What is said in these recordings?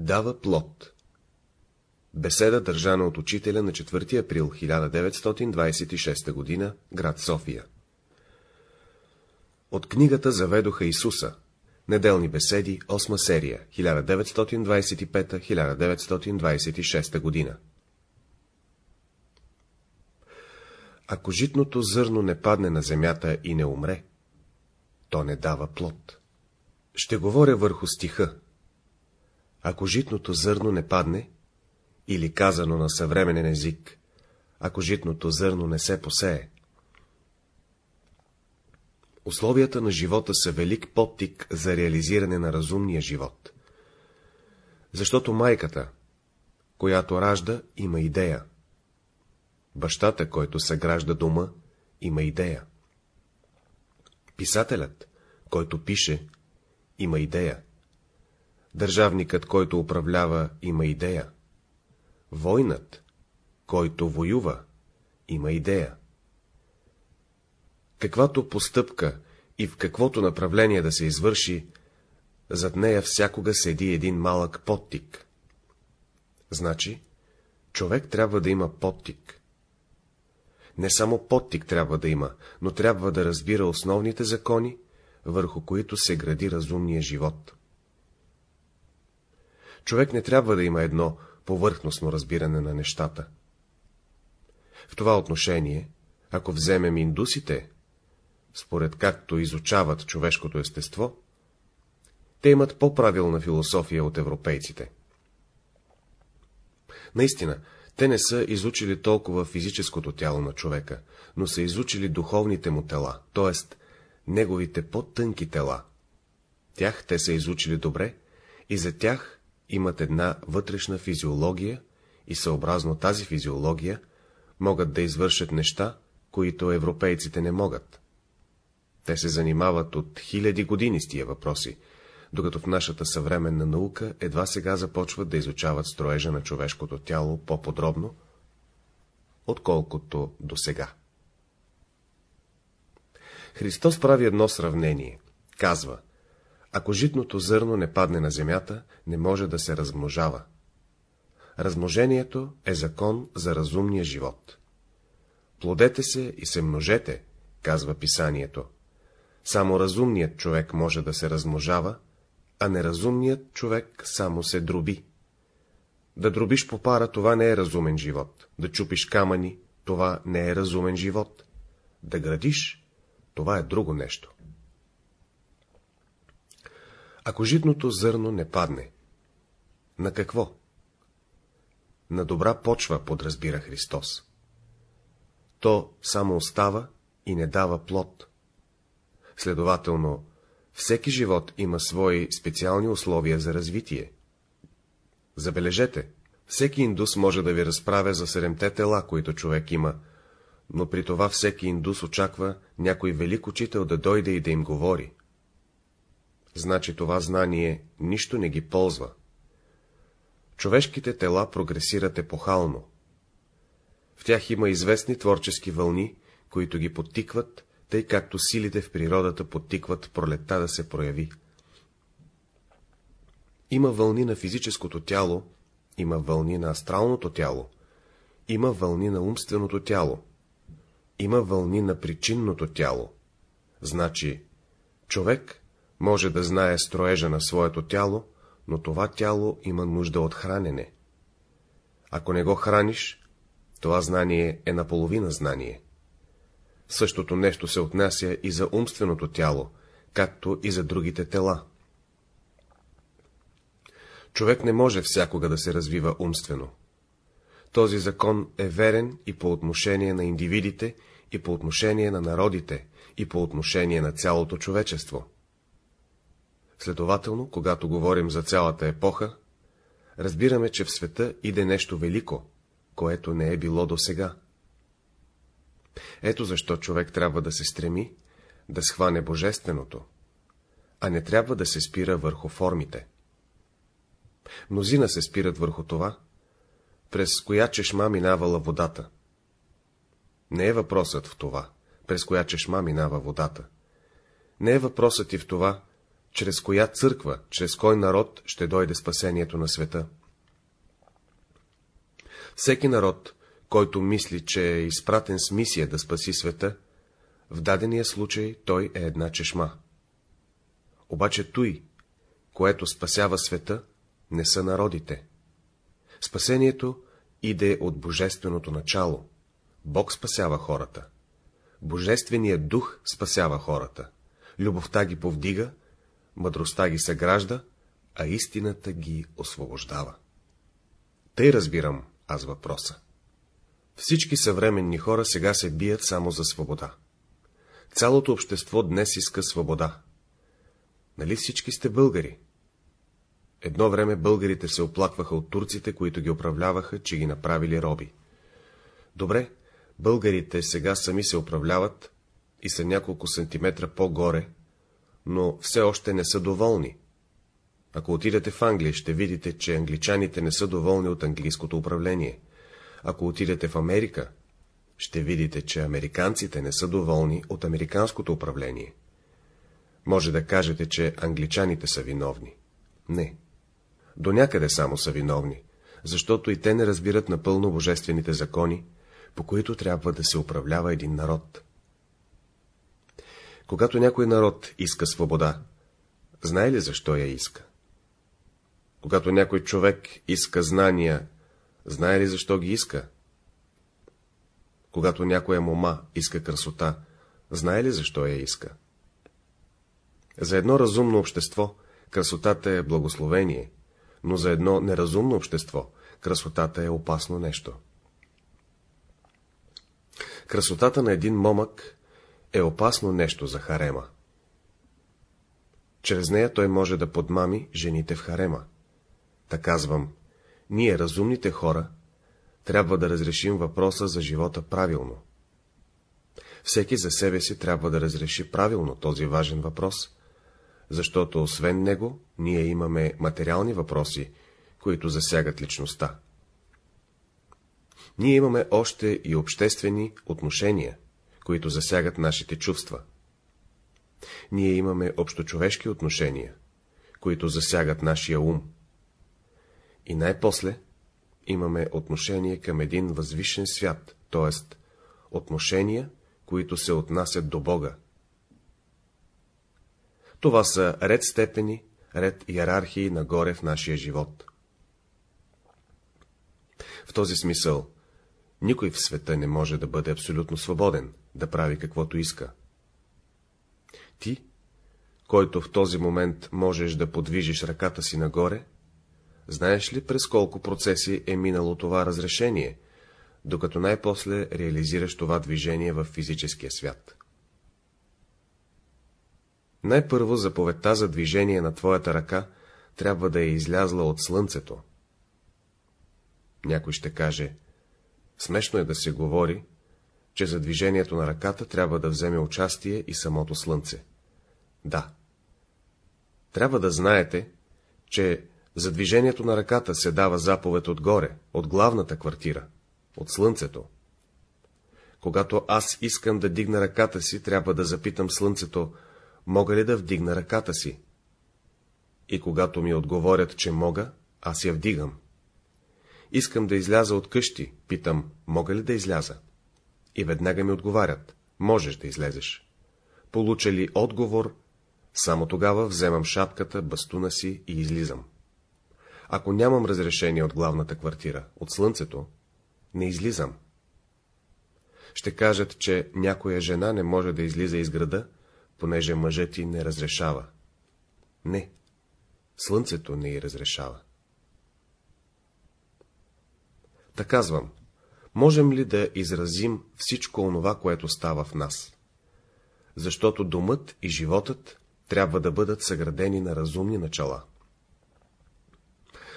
дава плод. Беседа държана от учителя на 4 април 1926 г. град София. От книгата Заведоха Исуса. Неделни беседи, 8 серия, 1925-1926 година. Ако житното зърно не падне на земята и не умре, то не дава плод. Ще говоря върху стиха. Ако житното зърно не падне, или казано на съвременен език, ако житното зърно не се посее. Условията на живота са велик подтик за реализиране на разумния живот. Защото майката, която ражда, има идея. Бащата, който съгражда дома, има идея. Писателят, който пише, има идея. Държавникът, който управлява, има идея. Войнат, който воюва, има идея. Каквато постъпка и в каквото направление да се извърши, зад нея всякога седи един малък подтик. Значи, човек трябва да има подтик. Не само подтик трябва да има, но трябва да разбира основните закони, върху които се гради разумния живот. Човек не трябва да има едно повърхностно разбиране на нещата. В това отношение, ако вземем индусите, според както изучават човешкото естество, те имат по-правилна философия от европейците. Наистина, те не са изучили толкова физическото тяло на човека, но са изучили духовните му тела, т.е. неговите по-тънки тела. Тях те са изучили добре и за тях имат една вътрешна физиология и съобразно тази физиология могат да извършат неща, които европейците не могат. Те се занимават от хиляди години с тия въпроси, докато в нашата съвременна наука едва сега започват да изучават строежа на човешкото тяло по-подробно, отколкото до сега. Христос прави едно сравнение. Казва, ако житното зърно не падне на земята, не може да се размножава. Размножението е закон за разумния живот. Плодете се и се множете, казва писанието. Само разумният човек може да се размножава, а неразумният човек само се дроби. Да дробиш по пара, това не е разумен живот. Да чупиш камъни, това не е разумен живот. Да градиш, това е друго нещо. Ако житното зърно не падне, на какво? На добра почва, подразбира Христос. То само остава и не дава плод. Следователно, всеки живот има свои специални условия за развитие. Забележете, всеки индус може да ви разправя за седемте тела, които човек има, но при това всеки индус очаква някой велик учител да дойде и да им говори значи това знание нищо не ги ползва. Човешките тела прогресират епохално. В тях има известни творчески вълни, които ги подтикват, тъй както силите в природата подтикват пролетта да се прояви. Има вълни на физическото тяло, има вълни на астралното тяло, има вълни на умственото тяло, има вълни на причинното тяло. Значи, човек може да знае строежа на своето тяло, но това тяло има нужда от хранене. Ако не го храниш, това знание е наполовина знание. Същото нещо се отнася и за умственото тяло, както и за другите тела. Човек не може всякога да се развива умствено. Този закон е верен и по отношение на индивидите, и по отношение на народите, и по отношение на цялото човечество. Следователно, когато говорим за цялата епоха, разбираме, че в света иде нещо велико, което не е било досега. Ето защо човек трябва да се стреми да схване божественото, а не трябва да се спира върху формите. Мнозина се спират върху това, през коя чешма минавала водата. Не е въпросът в това, през коя чешма минава водата. Не е въпросът и в това, чрез коя църква, чрез кой народ ще дойде спасението на света. Всеки народ, който мисли, че е изпратен с мисия да спаси света, в дадения случай той е една чешма. Обаче той, което спасява света, не са народите. Спасението иде от божественото начало. Бог спасява хората. Божественият дух спасява хората. Любовта ги повдига, мъдростта ги съгражда, а истината ги освобождава. Тъй разбирам аз въпроса. Всички съвременни хора сега се бият само за свобода. Цялото общество днес иска свобода. Нали всички сте българи? Едно време българите се оплакваха от турците, които ги управляваха, че ги направили роби. Добре, българите сега сами се управляват и са няколко сантиметра по-горе, но все още не са доволни. Ако отидете в Англия, ще видите, че англичаните не са доволни от английското управление. Ако отидете в Америка, ще видите, че американците не са доволни от американското управление. Може да кажете, че англичаните са виновни. Не. До някъде само са виновни, защото и те не разбират напълно божествените закони, по които трябва да се управлява един народ. Когато някой народ иска свобода, знае ли защо я иска? Когато някой човек иска знания, знае ли защо ги иска? Когато някоя мома иска красота, знае ли защо я иска? За едно разумно общество красотата е благословение, но за едно неразумно общество красотата е опасно нещо. Красотата на един момък е опасно нещо за харема. Чрез нея той може да подмами жените в харема. Та казвам, ние, разумните хора, трябва да разрешим въпроса за живота правилно. Всеки за себе си трябва да разреши правилно този важен въпрос, защото освен него ние имаме материални въпроси, които засягат личността. Ние имаме още и обществени отношения, които засягат нашите чувства. Ние имаме общочовешки отношения, които засягат нашия ум. И най-после имаме отношение към един възвишен свят, т.е. отношения, които се отнасят до Бога. Това са ред степени, ред иерархии нагоре в нашия живот. В този смисъл, никой в света не може да бъде абсолютно свободен, да прави каквото иска. Ти, който в този момент можеш да подвижиш ръката си нагоре, знаеш ли през колко процеси е минало това разрешение, докато най-после реализираш това движение в физическия свят? Най-първо заповедта за движение на твоята ръка трябва да е излязла от слънцето. Някой ще каже, смешно е да се говори, че за движението на ръката трябва да вземе участие и самото слънце. Да. Трябва да знаете, че за движението на ръката се дава заповед отгоре, от главната квартира, от слънцето. Когато аз искам да дигна ръката си, трябва да запитам слънцето, мога ли да вдигна ръката си? И когато ми отговорят, че мога, аз я вдигам. Искам да изляза от къщи, питам, мога ли да изляза? И веднага ми отговарят, можеш да излезеш. Получа ли отговор, само тогава вземам шапката, бастуна си и излизам. Ако нямам разрешение от главната квартира, от слънцето, не излизам. Ще кажат, че някоя жена не може да излиза из града, понеже мъжът ти не разрешава. Не, слънцето не й разрешава. Та казвам, можем ли да изразим всичко онова, което става в нас? Защото думът и животът трябва да бъдат съградени на разумни начала.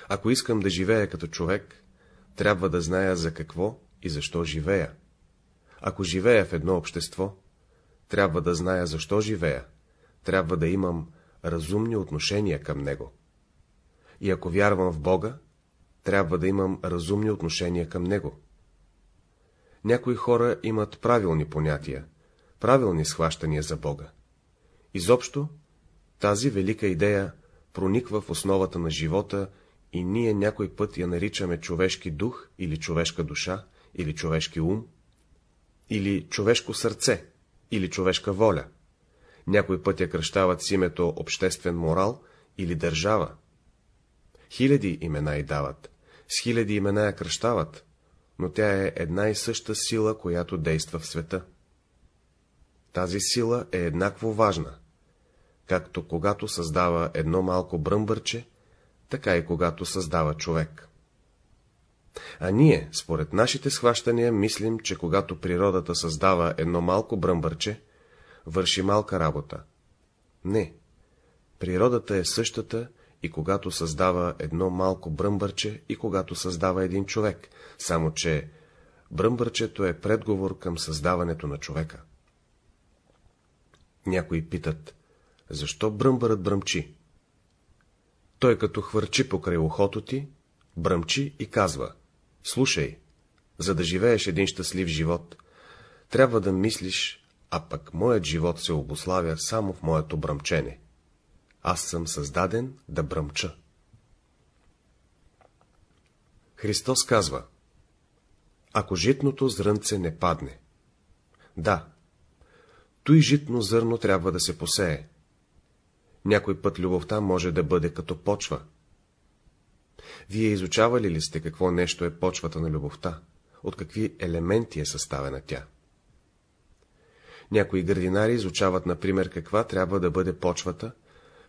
Ако искам да живея като човек, трябва да зная за какво и защо живея. Ако живея в едно общество, трябва да зная защо живея, трябва да имам разумни отношения към него. И ако вярвам в Бога, трябва да имам разумни отношения към него. Някои хора имат правилни понятия, правилни схващания за Бога. Изобщо Тази велика идея прониква в основата на живота и ние някой път я наричаме човешки дух или човешка душа, или човешки ум, или човешко сърце, или човешка воля. Някой път я кръщават с името обществен морал или държава. Хиляди имена й дават, с хиляди имена я кръщават, но тя е една и съща сила, която действа в света. Тази сила е еднакво важна, както когато създава едно малко бръмбърче, така и когато създава човек. А ние, според нашите схващания, мислим, че когато природата създава едно малко бръмбърче, върши малка работа. Не. Природата е същата и когато създава едно малко бръмбърче и когато създава един човек, само че бръмбърчето е предговор към създаването на човека. Някои питат, защо бръмбърът бръмчи? Той като хвърчи покрай ухото ти, бръмчи и казва, слушай, за да живееш един щастлив живот, трябва да мислиш, а пък моят живот се обославя само в моето бръмчене. Аз съм създаден да бръмча. Христос казва, ако житното зрънце не падне. Да, той житно зърно трябва да се посее. Някой път любовта може да бъде като почва. Вие изучавали ли сте какво нещо е почвата на любовта? От какви елементи е съставена тя? Някои градинари изучават, например, каква трябва да бъде почвата,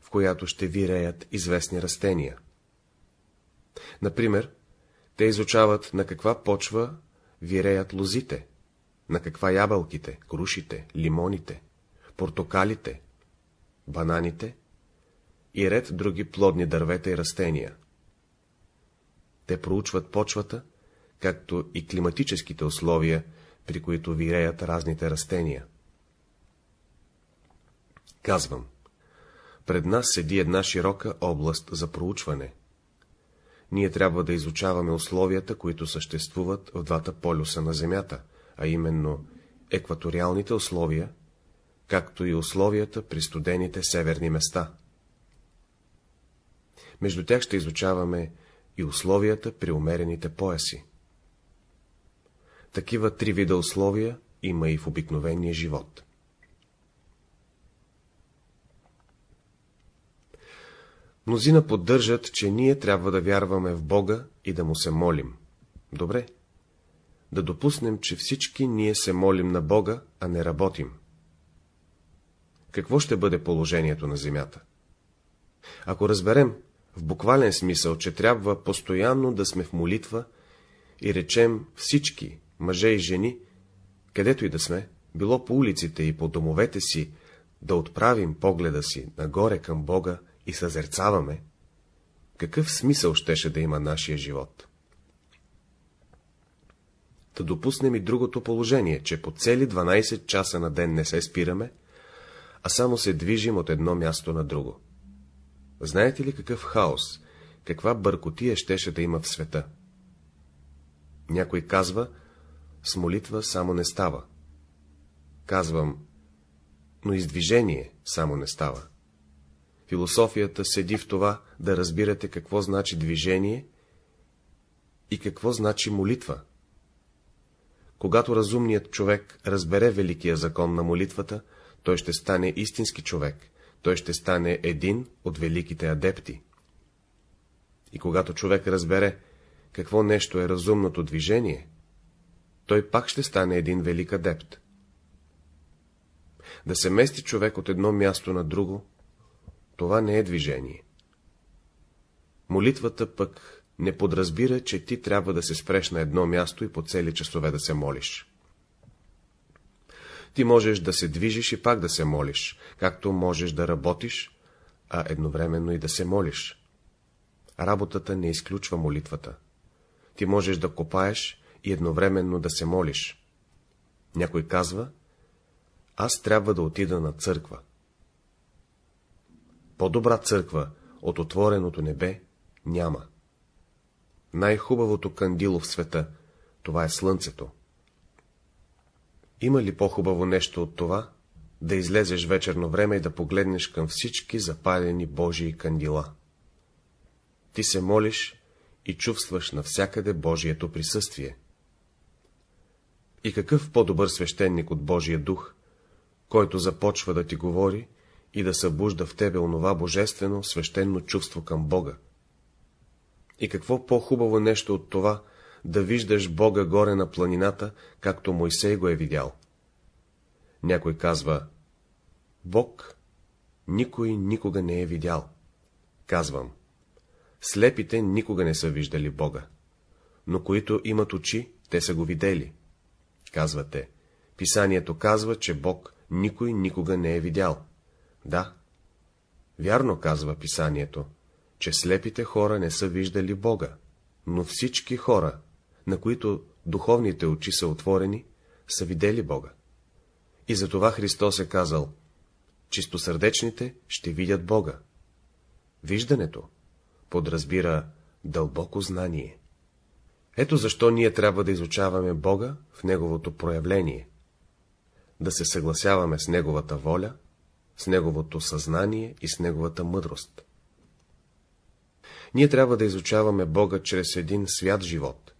в която ще виреят известни растения. Например, те изучават на каква почва виреят лозите, на каква ябълките, крушите, лимоните, портокалите, бананите и ред други плодни дървета и растения. Те проучват почвата, както и климатическите условия, при които виреят разните растения. Казвам, пред нас седи една широка област за проучване. Ние трябва да изучаваме условията, които съществуват в двата полюса на Земята, а именно екваториалните условия, както и условията при студените северни места. Между тях ще изучаваме и условията при умерените пояси. Такива три вида условия има и в обикновения живот. Мнозина поддържат, че ние трябва да вярваме в Бога и да му се молим. Добре. Да допуснем, че всички ние се молим на Бога, а не работим. Какво ще бъде положението на земята? Ако разберем в буквален смисъл, че трябва постоянно да сме в молитва и речем всички, мъже и жени, където и да сме, било по улиците и по домовете си, да отправим погледа си нагоре към Бога и съзерцаваме, какъв смисъл щеше да има нашия живот? Да допуснем и другото положение, че по цели 12 часа на ден не се спираме, а само се движим от едно място на друго. Знаете ли какъв хаос, каква бъркотия щеше да има в света? Някой казва, с молитва само не става. Казвам, но издвижение само не става. Философията седи в това да разбирате какво значи движение и какво значи молитва. Когато разумният човек разбере великия закон на молитвата, той ще стане истински човек, той ще стане един от великите адепти. И когато човек разбере, какво нещо е разумното движение, той пак ще стане един велик адепт. Да се мести човек от едно място на друго, това не е движение. Молитвата пък не подразбира, че ти трябва да се спреш на едно място и по цели часове да се молиш. Ти можеш да се движиш и пак да се молиш, както можеш да работиш, а едновременно и да се молиш. Работата не изключва молитвата. Ти можеш да копаеш и едновременно да се молиш. Някой казва, аз трябва да отида на църква. По-добра църква от отвореното небе няма. Най-хубавото кандило в света, това е слънцето. Има ли по-хубаво нещо от това, да излезеш вечерно време и да погледнеш към всички запалени Божии кандила. Ти се молиш и чувстваш навсякъде Божието присъствие. И какъв по-добър свещеник от Божия дух, който започва да ти говори и да събужда в тебе онова божествено, свещено чувство към Бога. И какво по-хубаво нещо от това, да виждаш Бога горе на планината, както Мойсей го е видял. Някой казва, Бог никой никога не е видял. Казвам, слепите никога не са виждали Бога, но които имат очи, те са го видели. Казвате, писанието казва, че Бог никой никога не е видял. Да, вярно казва писанието, че слепите хора не са виждали Бога, но всички хора, на които духовните очи са отворени, са видели Бога. И затова Христос е казал, чистосърдечните ще видят Бога. Виждането подразбира дълбоко знание. Ето защо ние трябва да изучаваме Бога в Неговото проявление, да се съгласяваме с Неговата воля, с Неговото съзнание и с Неговата мъдрост. Ние трябва да изучаваме Бога чрез един свят живот,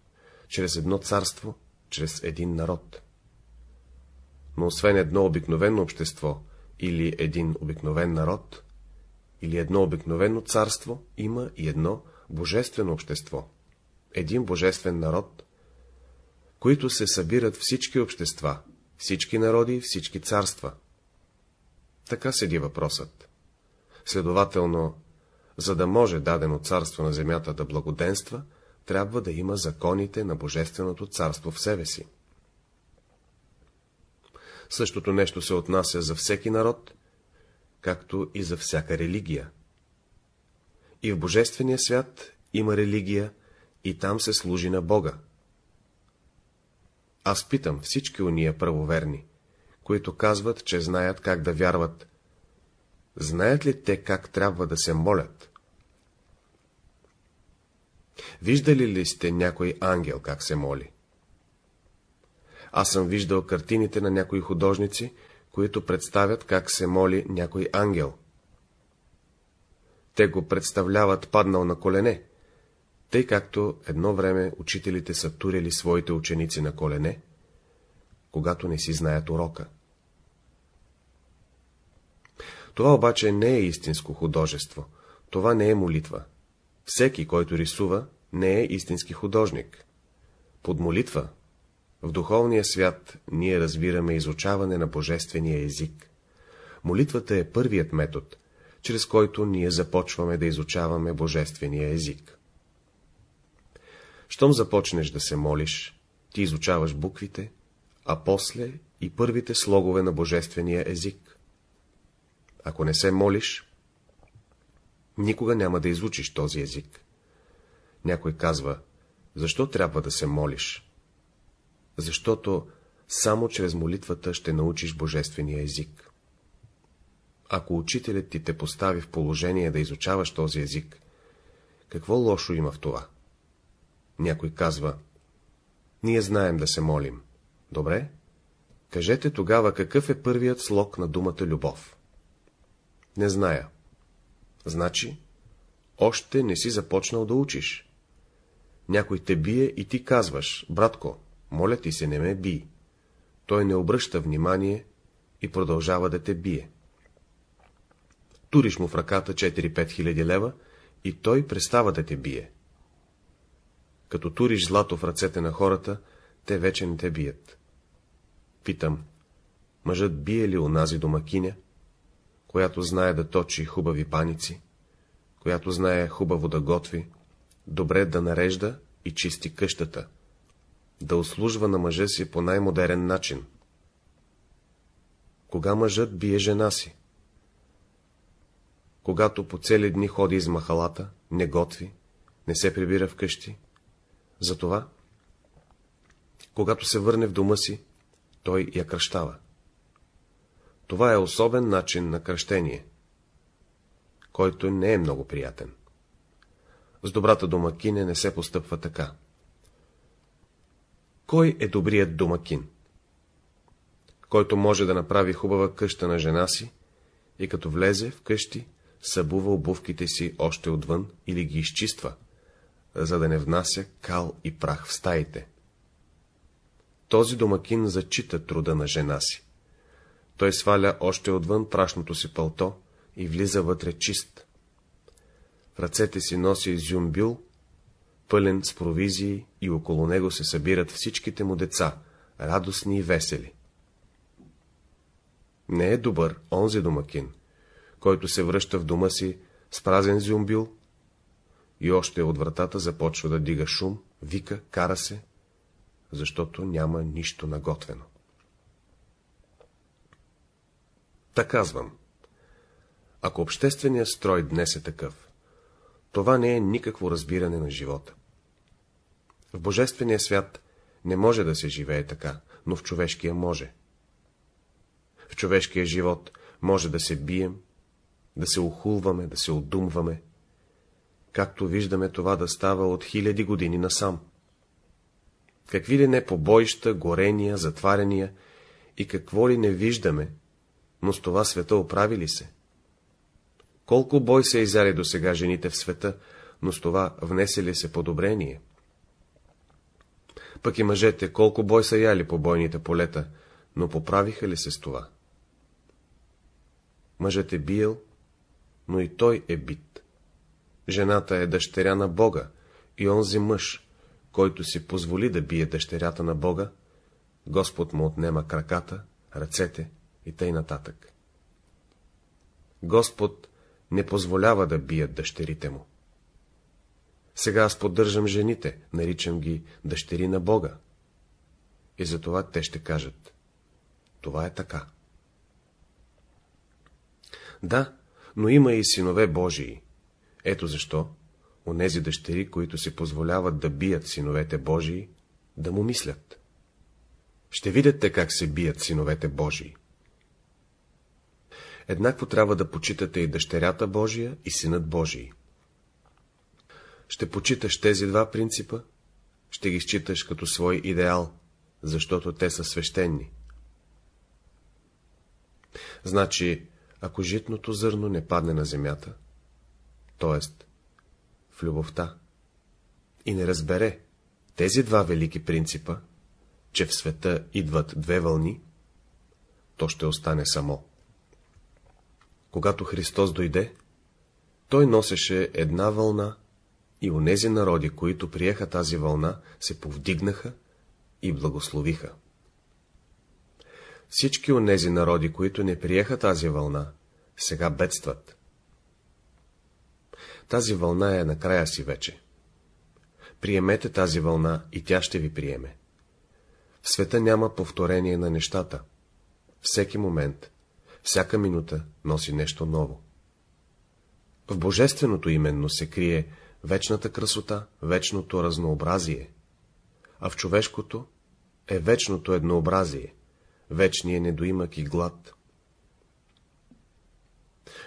чрез едно царство, чрез един народ. Но освен едно обикновено общество или един обикновен народ, или едно обикновено царство, има и едно божествено общество, един божествен народ, които се събират всички общества, всички народи, всички царства. Така седи въпросът. Следователно, за да може дадено царство на земята да благоденства, трябва да има законите на Божественото царство в себе си. Същото нещо се отнася за всеки народ, както и за всяка религия. И в Божествения свят има религия, и там се служи на Бога. Аз питам всички уния правоверни, които казват, че знаят как да вярват. Знаят ли те как трябва да се молят? Виждали ли сте някой ангел как се моли? Аз съм виждал картините на някои художници, които представят как се моли някой ангел. Те го представляват паднал на колене, тъй както едно време учителите са турили своите ученици на колене, когато не си знаят урока. Това обаче не е истинско художество, това не е молитва. Всеки, който рисува, не е истински художник. Под молитва, в духовния свят, ние разбираме изучаване на божествения език. Молитвата е първият метод, чрез който ние започваме да изучаваме божествения език. Щом започнеш да се молиш, ти изучаваш буквите, а после и първите слогове на божествения език. Ако не се молиш, никога няма да изучиш този език. Някой казва, защо трябва да се молиш? Защото само чрез молитвата ще научиш божествения език. Ако учителят ти те постави в положение да изучаваш този език, какво лошо има в това? Някой казва, ние знаем да се молим. Добре? Кажете тогава, какъв е първият слог на думата любов? Не зная. Значи, още не си започнал да учиш. Някой те бие и ти казваш, братко, моля ти се, не ме бий. Той не обръща внимание и продължава да те бие. Туриш му в ръката 4-5 хиляди лева и той престава да те бие. Като туриш злато в ръцете на хората, те вече не те бият. Питам, мъжът бие ли онази домакиня, която знае да точи хубави паници, която знае хубаво да готви, добре да нарежда и чисти къщата, да услужва на мъжа си по най-модерен начин. Кога мъжът бие жена си? Когато по цели дни ходи из махалата, не готви, не се прибира вкъщи. Затова, когато се върне в дома си, той я кръщава. Това е особен начин на кръщение, който не е много приятен. С добрата домакиня не се постъпва така. Кой е добрият домакин? който може да направи хубава къща на жена си и като влезе в къщи, събува обувките си още отвън или ги изчиства, за да не внася кал и прах в стаите. Този домакин зачита труда на жена си. Той сваля още отвън прашното си пълто и влиза вътре чист. В ръцете си носи зюмбюл, пълен с провизии и около него се събират всичките му деца, радостни и весели. Не е добър онзи домакин, който се връща в дома си с празен зюмбил и още от вратата започва да дига шум, вика, кара се, защото няма нищо наготвено. Та казвам, ако общественият строй днес е такъв, това не е никакво разбиране на живота. В божествения свят не може да се живее така, но в човешкия може. В човешкия живот може да се бием, да се ухулваме, да се отдумваме, както виждаме това да става от хиляди години насам. Какви ли не побоища, горения, затваряния и какво ли не виждаме, но с това света оправи ли се? Колко бой се изяли до сега жените в света, но с това внесе ли се подобрение? Пък и мъжете, колко бой са яли по бойните полета, но поправиха ли се с това? Мъжът е биел, но и той е бит. Жената е дъщеря на Бога и онзи мъж, който си позволи да бие дъщерята на Бога, Господ му отнема краката, ръцете и тъй нататък. Господ не позволява да бият дъщерите му. Сега аз поддържам жените, наричам ги дъщери на Бога. И затова те ще кажат. Това е така. Да, но има и синове Божии. Ето защо, онези дъщери, които си позволяват да бият синовете Божии, да му мислят. Ще видите как се бият синовете Божии. Еднакво трябва да почитате и дъщерята Божия и синът Божий. Ще почиташ тези два принципа, ще ги считаш като свой идеал, защото те са свещени. Значи, ако житното зърно не падне на земята, т.е. в любовта, и не разбере тези два велики принципа, че в света идват две вълни, то ще остане само. Когато Христос дойде, той носеше една вълна и онези народи, които приеха тази вълна, се повдигнаха и благословиха. Всички онези народи, които не приеха тази вълна, сега бедстват. Тази вълна е на края си вече. Приемете тази вълна и тя ще ви приеме. В света няма повторение на нещата. Всеки момент, всяка минута носи нещо ново. В божественото именно се крие вечната красота, вечното разнообразие, а в човешкото е вечното еднообразие, вечния недоимък и глад.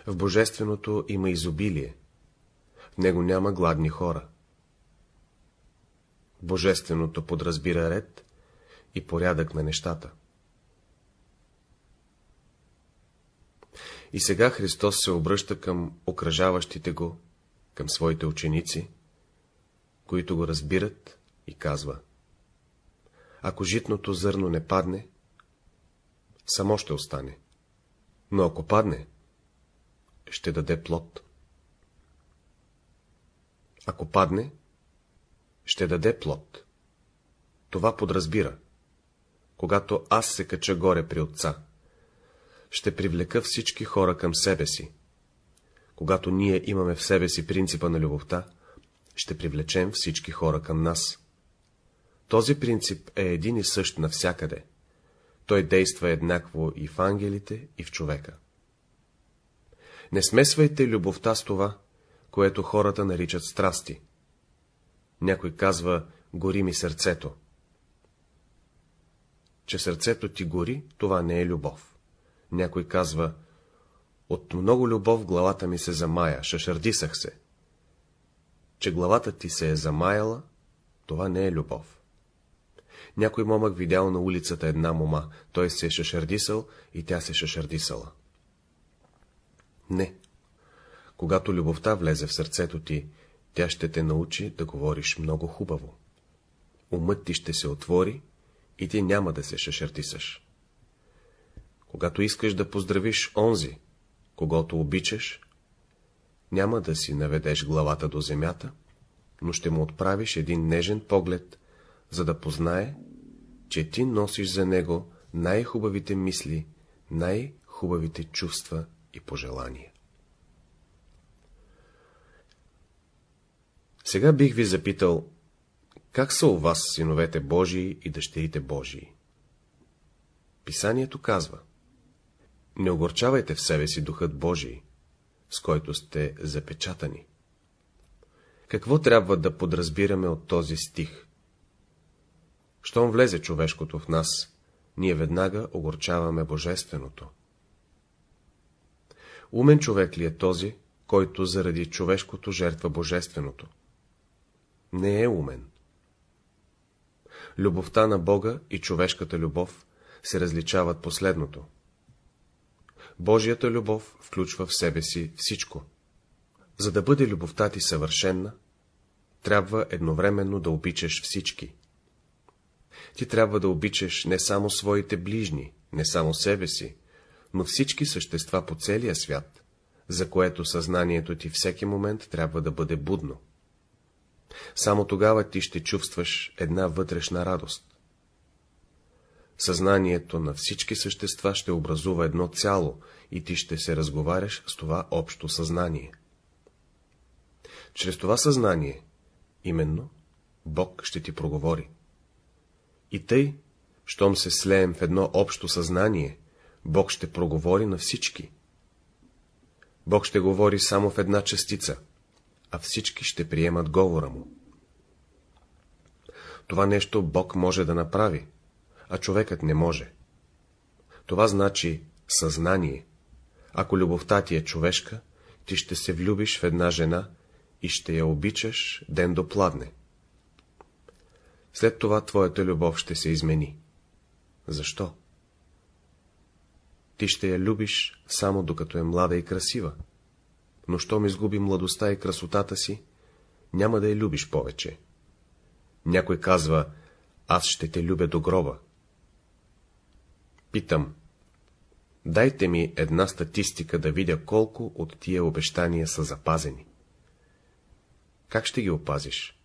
В божественото има изобилие, в него няма гладни хора. Божественото подразбира ред и порядък на нещата. И сега Христос се обръща към окръжаващите го, към своите ученици, които го разбират и казва. Ако житното зърно не падне, само ще остане. Но ако падне, ще даде плод. Ако падне, ще даде плод. Това подразбира. Когато аз се кача горе при отца, ще привлека всички хора към себе си. Когато ние имаме в себе си принципа на любовта, ще привлечем всички хора към нас. Този принцип е един и същ навсякъде. Той действа еднакво и в ангелите, и в човека. Не смесвайте любовта с това, което хората наричат страсти. Някой казва, гори ми сърцето. Че сърцето ти гори, това не е любов. Някой казва, от много любов главата ми се замая, шашардисах се. Че главата ти се е замаяла, това не е любов. Някой момък видял на улицата една мома, той се е шашардисал и тя се шашардисала. Не. Когато любовта влезе в сърцето ти, тя ще те научи да говориш много хубаво. Умът ти ще се отвори и ти няма да се шашардисаш. Когато искаш да поздравиш онзи, когато обичаш, няма да си наведеш главата до земята, но ще му отправиш един нежен поглед, за да познае, че ти носиш за него най-хубавите мисли, най-хубавите чувства и пожелания. Сега бих ви запитал, как са у вас синовете Божии и дъщерите Божии? Писанието казва, не огорчавайте в себе си духът Божий, с който сте запечатани. Какво трябва да подразбираме от този стих? Щом влезе човешкото в нас, ние веднага огорчаваме Божественото. Умен човек ли е този, който заради човешкото жертва Божественото? Не е умен. Любовта на Бога и човешката любов се различават последното. Божията любов включва в себе си всичко. За да бъде любовта ти съвършенна, трябва едновременно да обичаш всички. Ти трябва да обичаш не само своите ближни, не само себе си, но всички същества по целия свят, за което съзнанието ти всеки момент трябва да бъде будно. Само тогава ти ще чувстваш една вътрешна радост. Съзнанието на всички същества ще образува едно цяло и ти ще се разговаряш с това общо съзнание. Чрез това съзнание, именно, Бог ще ти проговори. И тъй, щом се слеем в едно общо съзнание, Бог ще проговори на всички. Бог ще говори само в една частица, а всички ще приемат говора му. Това нещо Бог може да направи, а човекът не може. Това значи съзнание. Ако любовта ти е човешка, ти ще се влюбиш в една жена и ще я обичаш ден до пладне. След това твоята любов ще се измени. Защо? Ти ще я любиш само докато е млада и красива, но щом изгуби младостта и красотата си, няма да я любиш повече. Някой казва, аз ще те любя до гроба. Питам, дайте ми една статистика да видя колко от тия обещания са запазени. Как ще ги опазиш?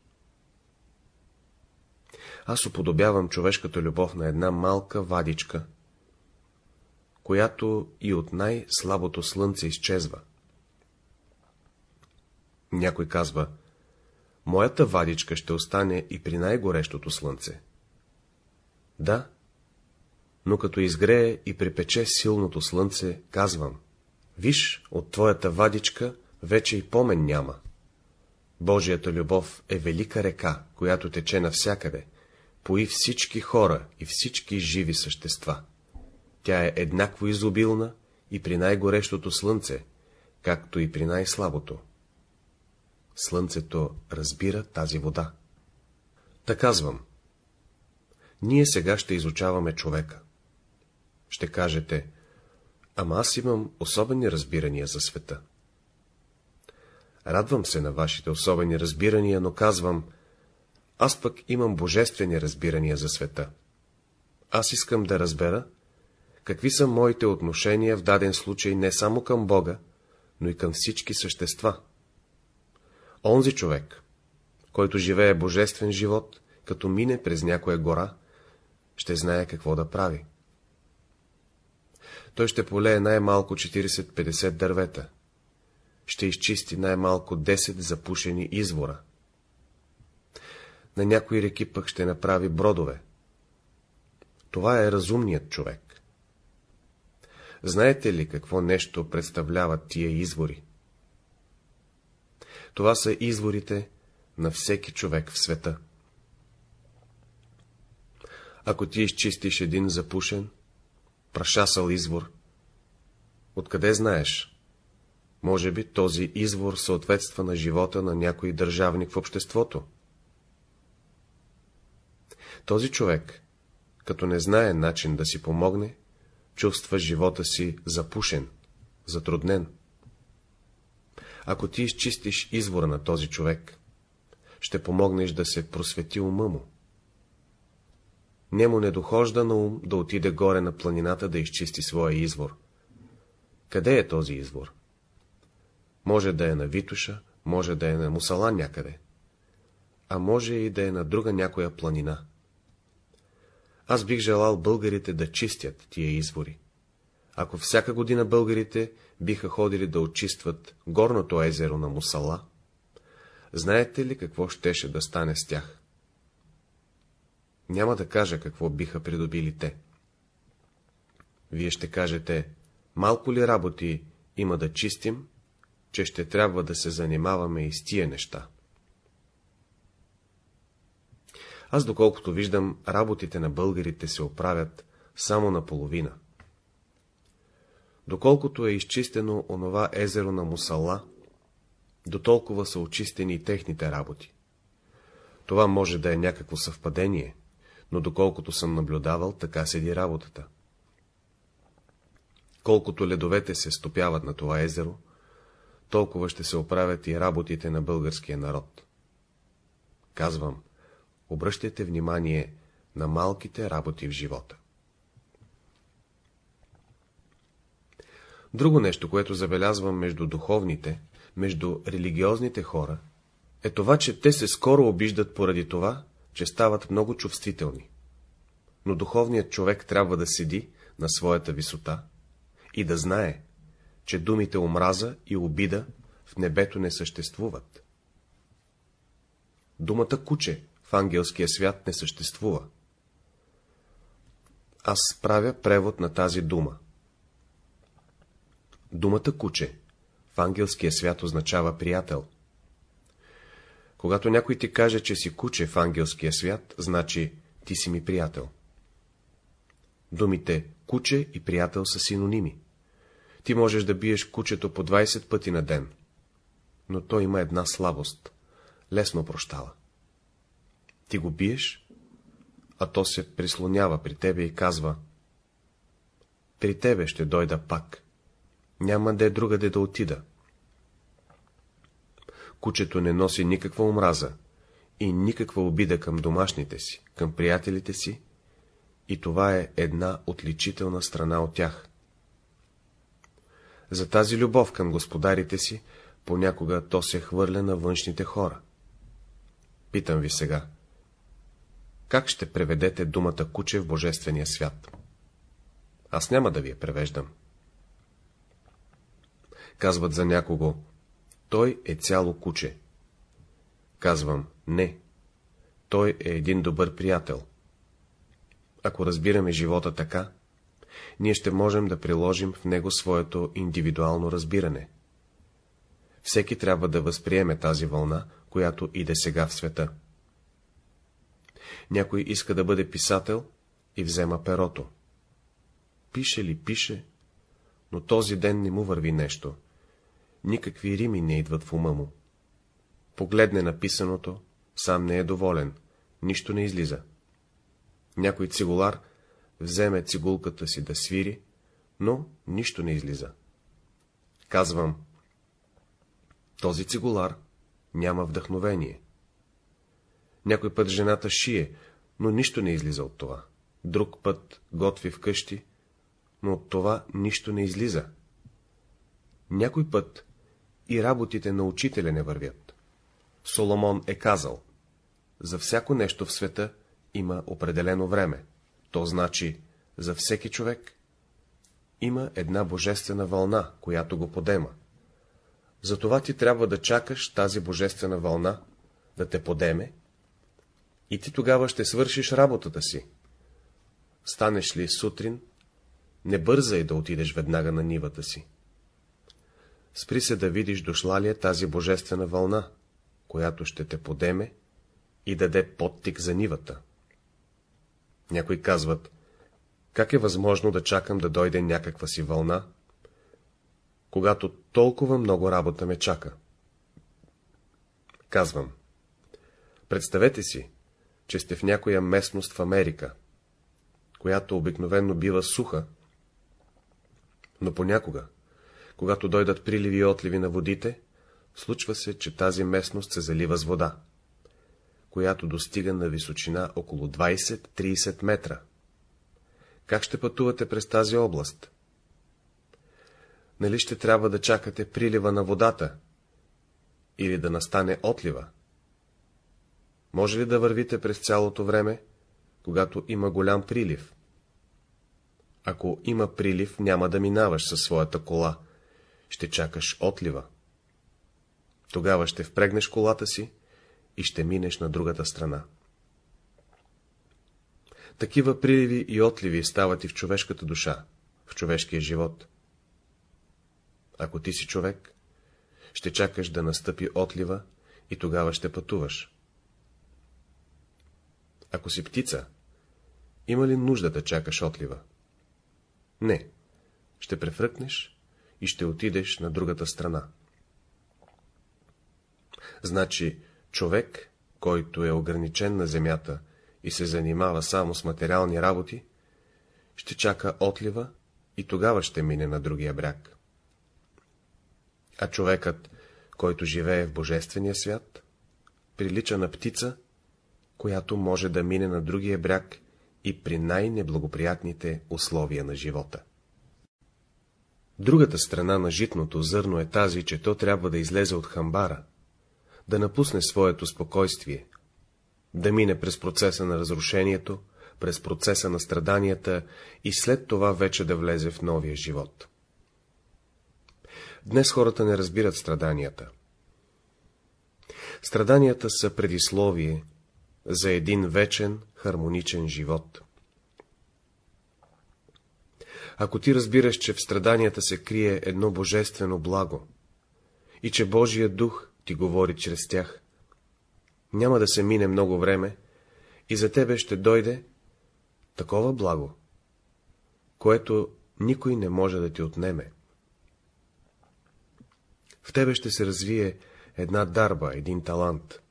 Аз уподобявам човешката любов на една малка вадичка, която и от най-слабото слънце изчезва. Някой казва, моята вадичка ще остане и при най-горещото слънце. Да, но като изгрее и припече силното слънце, казвам, виж, от твоята вадичка вече и помен няма. Божията любов е велика река, която тече навсякъде, пои всички хора и всички живи същества. Тя е еднакво изобилна и при най-горещото слънце, както и при най-слабото. Слънцето разбира тази вода. Та казвам, ние сега ще изучаваме човека. Ще кажете, ама аз имам особени разбирания за света. Радвам се на вашите особени разбирания, но казвам, аз пък имам божествени разбирания за света. Аз искам да разбера, какви са моите отношения в даден случай не само към Бога, но и към всички същества. Онзи човек, който живее божествен живот, като мине през някоя гора, ще знае какво да прави. Той ще полее най-малко 40-50 дървета, ще изчисти най-малко 10 запушени извора. На някои реки пък ще направи бродове. Това е разумният човек. Знаете ли какво нещо представляват тия извори? Това са изворите на всеки човек в света. Ако ти изчистиш един запушен, прашасал извор, откъде знаеш, може би този извор съответства на живота на някой държавник в обществото. Този човек, като не знае начин да си помогне, чувства живота си запушен, затруднен. Ако ти изчистиш извора на този човек, ще помогнеш да се просвети ума му. Нему не дохожда на ум да отиде горе на планината да изчисти своя извор. Къде е този извор? Може да е на Витуша, може да е на Мусала някъде, а може и да е на друга някоя планина. Аз бих желал българите да чистят тия извори. Ако всяка година българите биха ходили да очистват горното езеро на Мусала, знаете ли какво щеше да стане с тях? Няма да кажа какво биха придобили те. Вие ще кажете, малко ли работи има да чистим, че ще трябва да се занимаваме и с тия неща. Аз, доколкото виждам, работите на българите се оправят само наполовина. Доколкото е изчистено онова езеро на Мусала, до толкова са очистени и техните работи. Това може да е някакво съвпадение, но доколкото съм наблюдавал, така седи работата. Колкото ледовете се стопяват на това езеро, толкова ще се оправят и работите на българския народ. Казвам, обръщайте внимание на малките работи в живота. Друго нещо, което забелязвам между духовните, между религиозните хора, е това, че те се скоро обиждат поради това, че стават много чувствителни. Но духовният човек трябва да седи на своята висота и да знае, че думите омраза и обида в небето не съществуват. Думата куче в ангелския свят не съществува. Аз правя превод на тази дума. Думата куче в ангелския свят означава приятел. Когато някой ти каже, че си куче в ангелския свят, значи ти си ми приятел. Думите куче и приятел са синоними. Ти можеш да биеш кучето по 20 пъти на ден, но той има една слабост — лесно прощава. Ти го биеш, а то се прислонява при тебе и казва — при тебе ще дойда пак, няма да е другаде да отида. Кучето не носи никаква омраза и никаква обида към домашните си, към приятелите си, и това е една отличителна страна от тях. За тази любов към господарите си, понякога то се хвърля на външните хора. Питам ви сега, как ще преведете думата куче в Божествения свят? Аз няма да ви я превеждам. Казват за някого, той е цяло куче. Казвам, не, той е един добър приятел. Ако разбираме живота така, ние ще можем да приложим в него своето индивидуално разбиране. Всеки трябва да възприеме тази вълна, която иде сега в света. Някой иска да бъде писател и взема перото. Пише ли пише, но този ден не му върви нещо. Никакви рими не идват в ума му. Погледне написаното, сам не е доволен, нищо не излиза. Някой цигулар вземе цигулката си да свири, но нищо не излиза. Казвам, този цигулар няма вдъхновение. Някой път жената шие, но нищо не излиза от това. Друг път готви вкъщи, но от това нищо не излиза. Някой път и работите на учителя не вървят. Соломон е казал, за всяко нещо в света има определено време. То значи, за всеки човек има една божествена вълна, която го подема. Затова ти трябва да чакаш тази божествена вълна да те подеме и ти тогава ще свършиш работата си. Станеш ли сутрин, не бързай да отидеш веднага на нивата си. Спри се да видиш дошла ли е тази божествена вълна, която ще те подеме и даде подтик за нивата. Някои казват, как е възможно да чакам да дойде някаква си вълна, когато толкова много работа ме чака? Казвам, представете си, че сте в някоя местност в Америка, която обикновенно бива суха, но понякога, когато дойдат приливи и отливи на водите, случва се, че тази местност се залива с вода, която достига на височина около 20-30 метра. Как ще пътувате през тази област? Нали ще трябва да чакате прилива на водата или да настане отлива? Може ли да вървите през цялото време, когато има голям прилив? Ако има прилив, няма да минаваш със своята кола, ще чакаш отлива. Тогава ще впрегнеш колата си и ще минеш на другата страна. Такива приливи и отливи стават и в човешката душа, в човешкия живот. Ако ти си човек, ще чакаш да настъпи отлива и тогава ще пътуваш. Ако си птица, има ли нужда да чакаш отлива? Не. Ще префръкнеш и ще отидеш на другата страна. Значи, човек, който е ограничен на земята и се занимава само с материални работи, ще чака отлива и тогава ще мине на другия бряг. А човекът, който живее в Божествения свят, прилича на птица, която може да мине на другия бряг и при най-неблагоприятните условия на живота. Другата страна на житното зърно е тази, че то трябва да излезе от хамбара, да напусне своето спокойствие, да мине през процеса на разрушението, през процеса на страданията и след това вече да влезе в новия живот. Днес хората не разбират страданията. Страданията са предисловие за един вечен, хармоничен живот. Ако ти разбираш, че в страданията се крие едно божествено благо и че Божия дух ти говори чрез тях, няма да се мине много време и за тебе ще дойде такова благо, което никой не може да ти отнеме. В тебе ще се развие една дарба, един талант.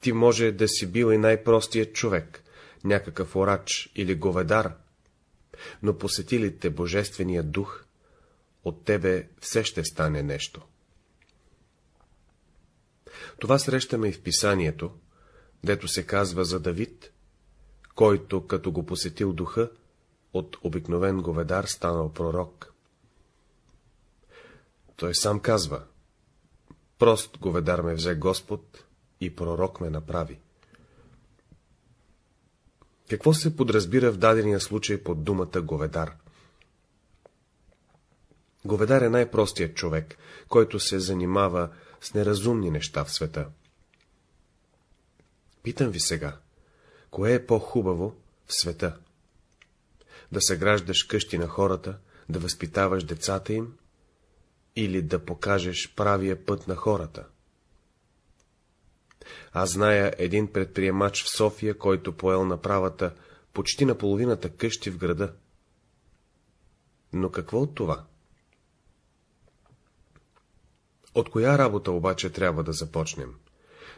Ти може да си бил и най-простият човек, някакъворач или говедар, но посети те Божествения дух, от тебе все ще стане нещо. Това срещаме и в писанието, дето се казва за Давид, който, като го посетил духа, от обикновен говедар станал пророк. Той сам казва, прост говедар ме взе Господ и пророк ме направи. Какво се подразбира в дадения случай под думата говедар? Говедар е най-простият човек, който се занимава с неразумни неща в света. Питам ви сега, кое е по-хубаво в света? Да съграждаш къщи на хората, да възпитаваш децата им или да покажеш правия път на хората? Аз зная един предприемач в София, който поел направата почти на половината къщи в града. Но какво от това? От коя работа обаче трябва да започнем?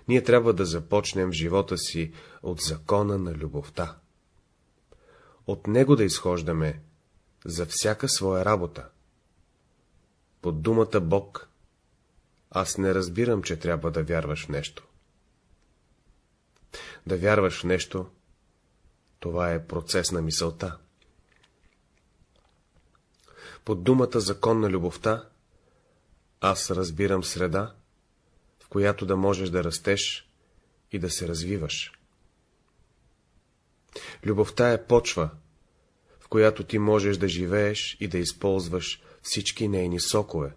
Ние трябва да започнем в живота си от закона на любовта. От него да изхождаме за всяка своя работа. Под думата Бог аз не разбирам, че трябва да вярваш в нещо. Да вярваш в нещо, това е процес на мисълта. Под думата закон на любовта аз разбирам среда, в която да можеш да растеш и да се развиваш. Любовта е почва, в която ти можеш да живееш и да използваш всички нейни сокове.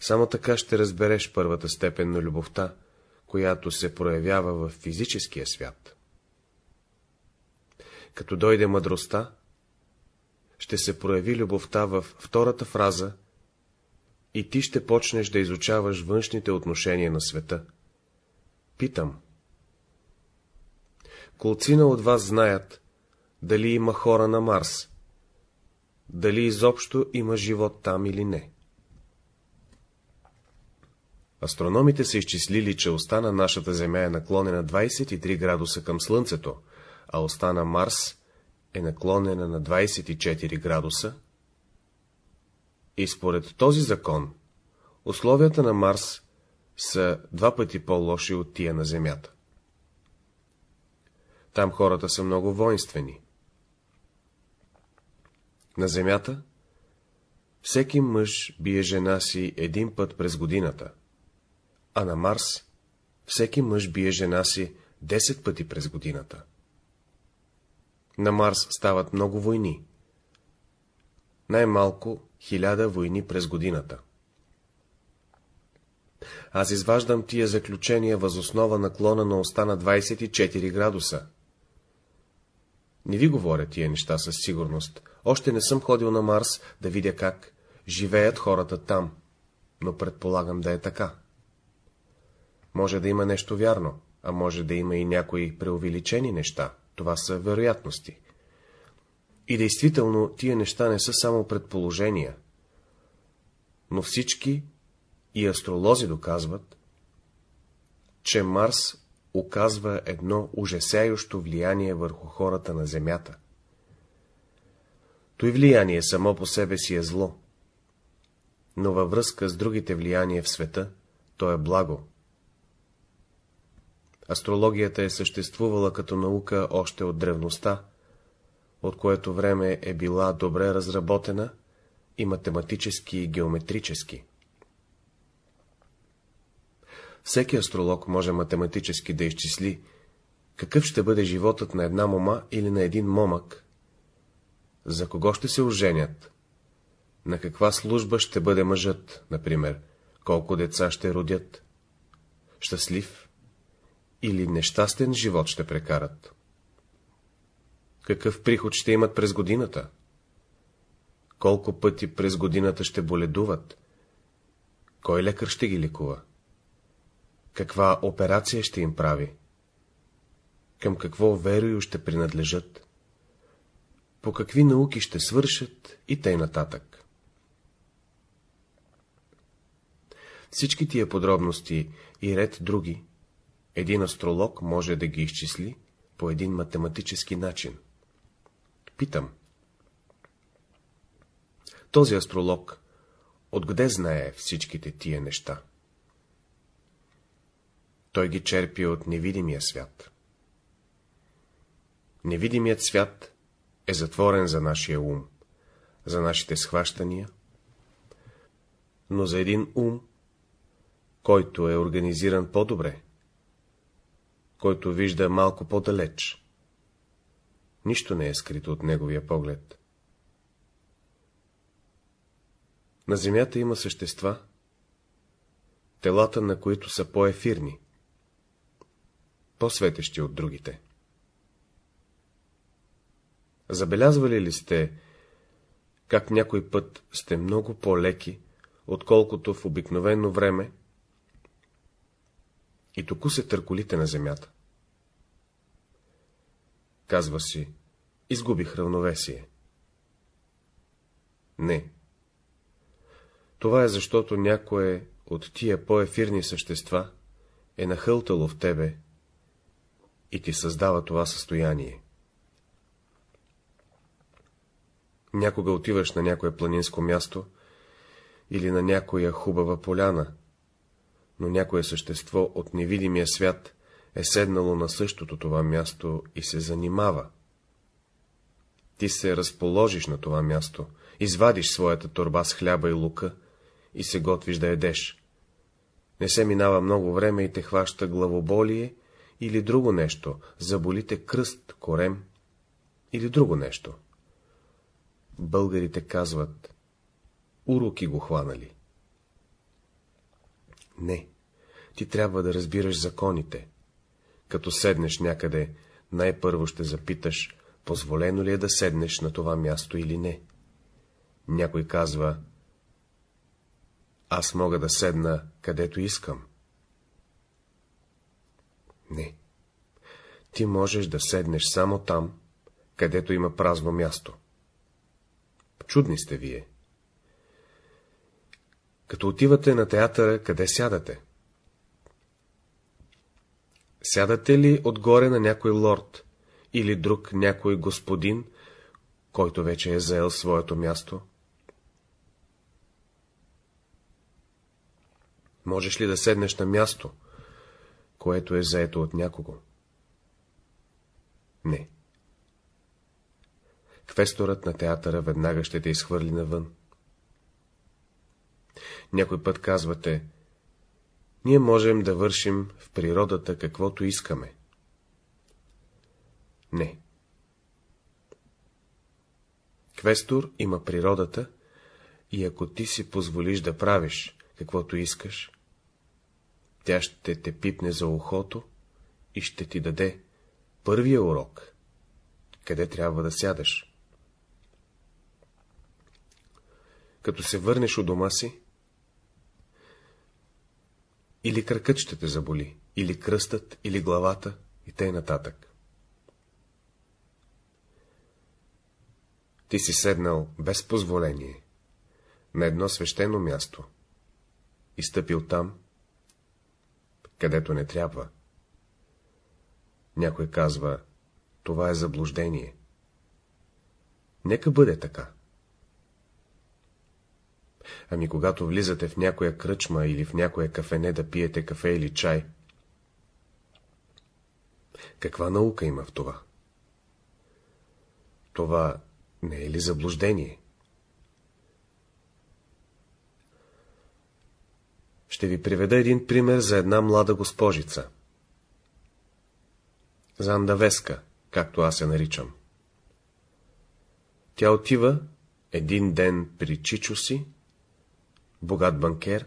Само така ще разбереш първата степен на любовта, която се проявява в физическия свят. Като дойде мъдростта, ще се прояви любовта във втората фраза и ти ще почнеш да изучаваш външните отношения на света. Питам. Колцина от вас знаят, дали има хора на Марс, дали изобщо има живот там или не. Астрономите са изчислили, че оста на нашата Земя е наклонена 23 градуса към Слънцето, а оста на Марс е наклонена на 24 градуса. И според този закон, условията на Марс са два пъти по-лоши от тия на Земята. Там хората са много воинствени. На Земята всеки мъж бие жена си един път през годината, а на Марс всеки мъж бие жена си 10 пъти през годината. На Марс стават много войни. Най-малко хиляда войни през годината. Аз изваждам тия заключения възоснова наклона на оста на 24 градуса. Не ви говоря тия неща със сигурност. Още не съм ходил на Марс да видя как живеят хората там, но предполагам да е така. Може да има нещо вярно, а може да има и някои преувеличени неща. Това са вероятности. И действително, тия неща не са само предположения. Но всички и астролози доказват, че Марс оказва едно ужасяющо влияние върху хората на Земята. Той влияние само по себе си е зло, но във връзка с другите влияния в света, то е благо. Астрологията е съществувала като наука още от древността, от което време е била добре разработена и математически и геометрически. Всеки астролог може математически да изчисли, какъв ще бъде животът на една мома или на един момък, за кого ще се оженят, на каква служба ще бъде мъжът, например, колко деца ще родят, щастлив или нещастен живот ще прекарат. Какъв приход ще имат през годината? Колко пъти през годината ще боледуват? Кой лекар ще ги лекува? каква операция ще им прави, към какво верою ще принадлежат, по какви науки ще свършат и тъй нататък. Всички тия подробности и ред други, един астролог може да ги изчисли по един математически начин. Питам. Този астролог откъде знае всичките тия неща? той ги черпи от невидимия свят. Невидимият свят е затворен за нашия ум, за нашите схващания, но за един ум, който е организиран по-добре, който вижда малко по-далеч, нищо не е скрито от неговия поглед. На Земята има същества, телата на които са по-ефирни, по-светещи от другите. Забелязвали ли сте, как някой път сте много по-леки, отколкото в обикновено време, и току се търколите на земята? Казва си, изгубих равновесие. Не. Това е защото някое от тия по-ефирни същества е нахълтало в тебе и ти създава това състояние. Някога отиваш на някое планинско място или на някоя хубава поляна, но някое същество от невидимия свят е седнало на същото това място и се занимава. Ти се разположиш на това място, извадиш своята турба с хляба и лука и се готвиш да едеш. Не се минава много време и те хваща главоболие или друго нещо, заболите кръст, корем или друго нещо. Българите казват, уроки го хванали. Не, ти трябва да разбираш законите. Като седнеш някъде, най-първо ще запиташ, позволено ли е да седнеш на това място или не. Някой казва, аз мога да седна където искам. Не. Ти можеш да седнеш само там, където има празно място. Чудни сте вие. Като отивате на театъра, къде сядате? Сядате ли отгоре на някой лорд или друг някой господин, който вече е заел своето място? Можеш ли да седнеш на място, което е заето от някого? Не. Квесторът на театъра веднага ще те изхвърли навън. Някой път казвате, ние можем да вършим в природата каквото искаме. Не. Квестор има природата и ако ти си позволиш да правиш каквото искаш, тя ще те пипне за ухото и ще ти даде първия урок, къде трябва да сядаш. Като се върнеш у дома си, или кракът ще те заболи, или кръстът, или главата, и тъй нататък. Ти си седнал без позволение на едно свещено място и стъпил там, където не трябва. Някой казва, това е заблуждение. Нека бъде така. Ами когато влизате в някоя кръчма или в някоя кафене да пиете кафе или чай, каква наука има в това? Това не е ли заблуждение? Ще ви приведа един пример за една млада госпожица. За Андавеска, както аз се наричам. Тя отива един ден при Чичо си, богат банкер,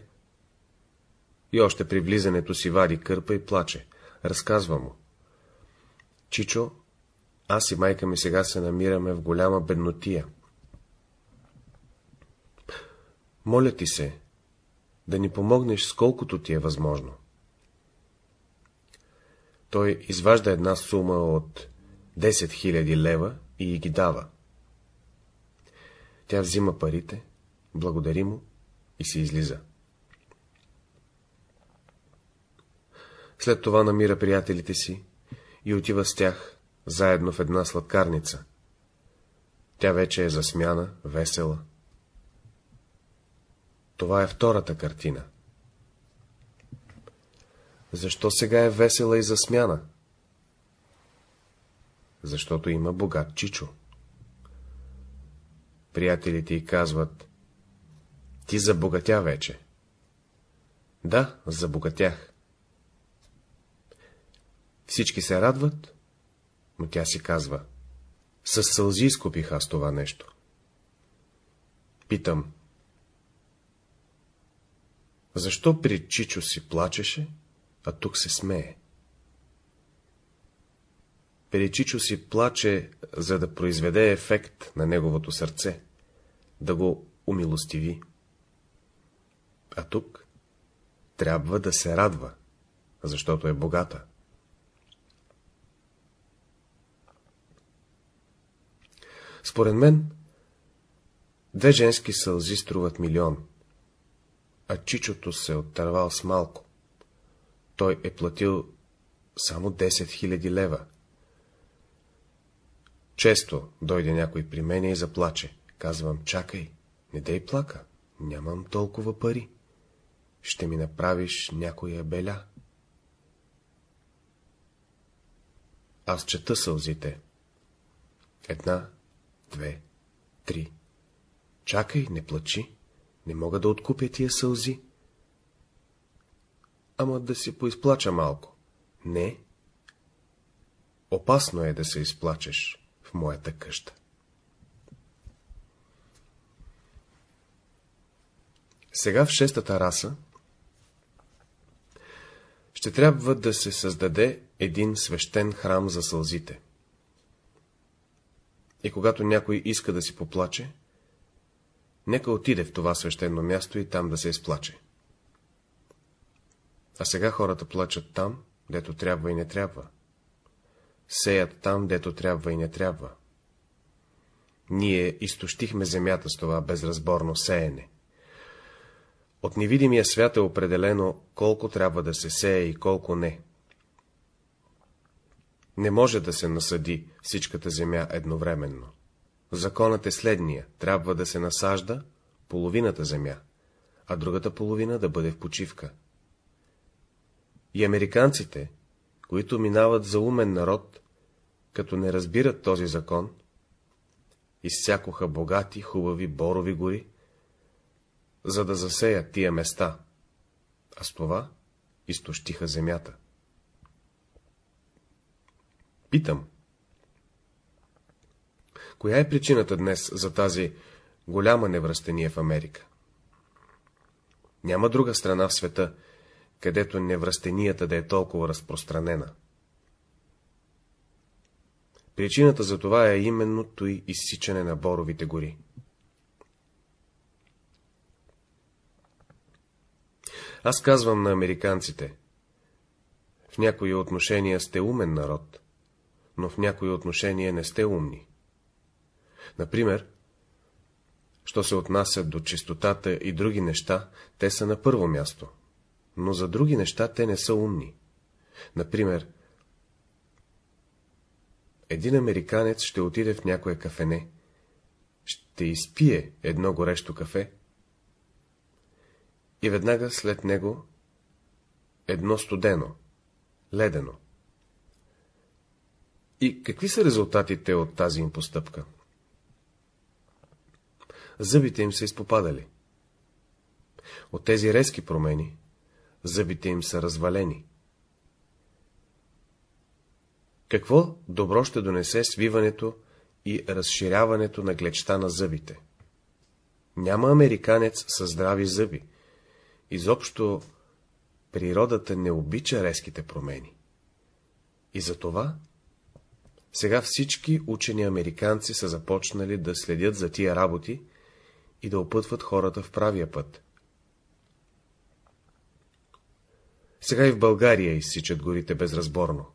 и още при влизането си вади кърпа и плаче. Разказва му. Чичо, аз и майка ми сега се намираме в голяма беднотия. Моля ти се, да ни помогнеш с колкото ти е възможно. Той изважда една сума от 10 000 лева и ги дава. Тя взима парите, благодари му и се излиза. След това намира приятелите си и отива с тях заедно в една сладкарница. Тя вече е засмяна, весела. Това е втората картина. Защо сега е весела и засмяна? Защото има богат чичо. Приятелите й казват, ти забогатя вече. Да, забогатях. Всички се радват, но тя си казва, с сълзи изкупих аз това нещо. Питам, защо при Чичо си плачеше, а тук се смее? При Чичо си плаче, за да произведе ефект на неговото сърце, да го умилостиви. А тук трябва да се радва, защото е богата. Според мен, две женски сълзи струват милион, а чичото се оттървал с малко. Той е платил само 10 000 лева. Често дойде някой при мене и заплаче. Казвам, чакай, не дай плака, нямам толкова пари. Ще ми направиш някоя беля. Аз чета сълзите. Една, две, три. Чакай, не плачи. Не мога да откупя тия сълзи. Ама да си поизплача малко. Не. Опасно е да се изплачеш в моята къща. Сега в шестата раса ще трябва да се създаде един свещен храм за сълзите. И когато някой иска да си поплаче, нека отиде в това свещено място и там да се изплаче. А сега хората плачат там, дето трябва и не трябва. Сеят там, дето трябва и не трябва. Ние изтощихме земята с това безразборно сеене. От невидимия свят е определено колко трябва да се сее и колко не. Не може да се насъди всичката земя едновременно. Законът е следния. Трябва да се насажда половината земя, а другата половина да бъде в почивка. И американците, които минават за умен народ, като не разбират този закон, изсякоха богати, хубави борови гори, за да засеят тия места, а с това изтощиха земята. Питам. Коя е причината днес за тази голяма невръстения в Америка? Няма друга страна в света, където невръстенията да е толкова разпространена. Причината за това е именно той изсичане на боровите гори. Аз казвам на американците, в някои отношения сте умен народ, но в някои отношения не сте умни. Например, що се отнасят до чистотата и други неща, те са на първо място, но за други неща те не са умни. Например, един американец ще отиде в някое кафене, ще изпие едно горещо кафе и веднага след него едно студено, ледено. И какви са резултатите от тази им постъпка? Зъбите им са изпопадали. От тези резки промени, зъбите им са развалени. Какво добро ще донесе свиването и разширяването на глечта на зъбите? Няма американец със здрави зъби. Изобщо природата не обича резките промени. И затова сега всички учени американци са започнали да следят за тия работи и да опътват хората в правия път. Сега и в България изсичат горите безразборно.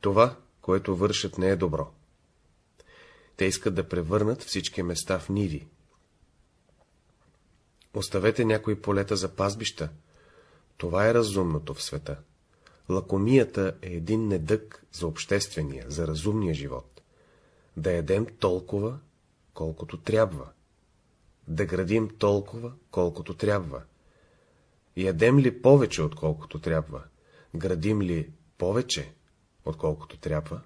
Това, което вършат, не е добро. Те искат да превърнат всички места в ниви. Оставете някои полета за пазбища. Това е разумното в света. Лакомията е един недък за обществения, за разумния живот. Да едем толкова, колкото трябва. Да градим толкова, колкото трябва. Ядем ли повече, отколкото трябва? Градим ли повече, отколкото трябва?